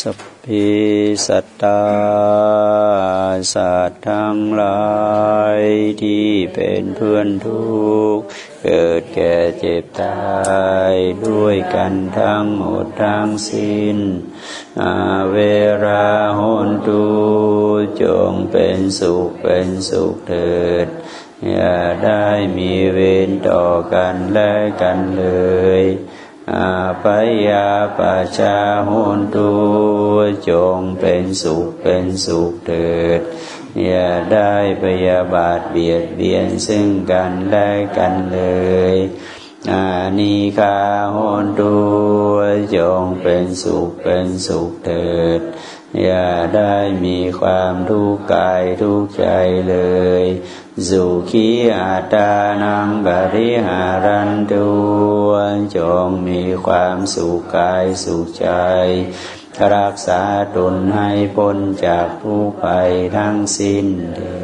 สพิสัตตาสัตว์ทั้งหลายที่เป็นเพื่อนทุกข์เกิดแก่เจ็บตายด้วยกันทั้งหมดทั้งสิ้น อาเวราหนตุจงเป็นสุขเป็นสุขเถิด อย่าได้มีเวรต่อกันและกันเลย อาปยาปชาหุนตุจงเป็นสุขเป็นสุขเถิด อย่าได้พยาบาทเบียดเบียนซึ่งกันและกันเลยอานิคาหุนตุจงเป็นสุขเป็นสุขเถิด อย่าได้มีความทุกข์กายทุกข์ใจเลย สุขีอาตานังบริหารันตุจงมีความสุขกายสุขใจ รักษาตนให้พ้นจากผู้ภัยทั้งสิ้นเถิด